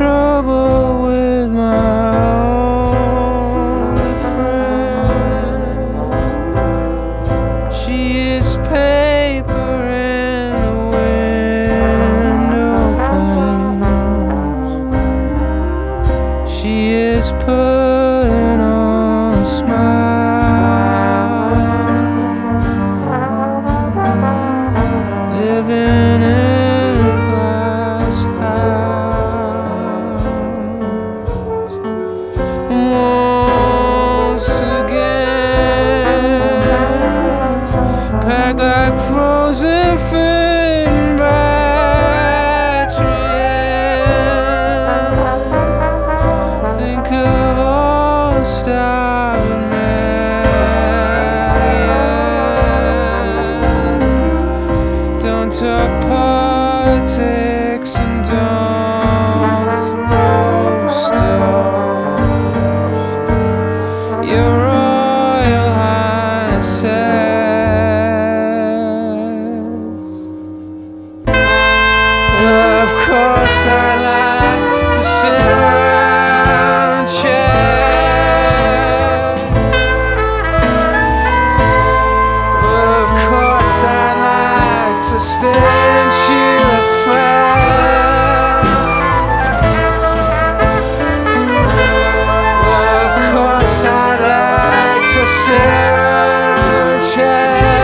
trouble with my only friend. She is paper in the. She is put. stand you afraid. Of course, I'd like to sit on a chair,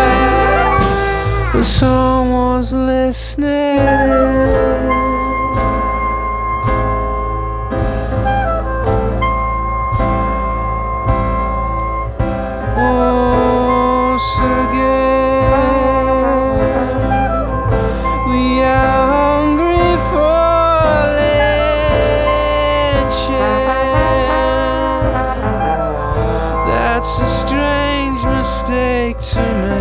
someone's listening. mistake to make.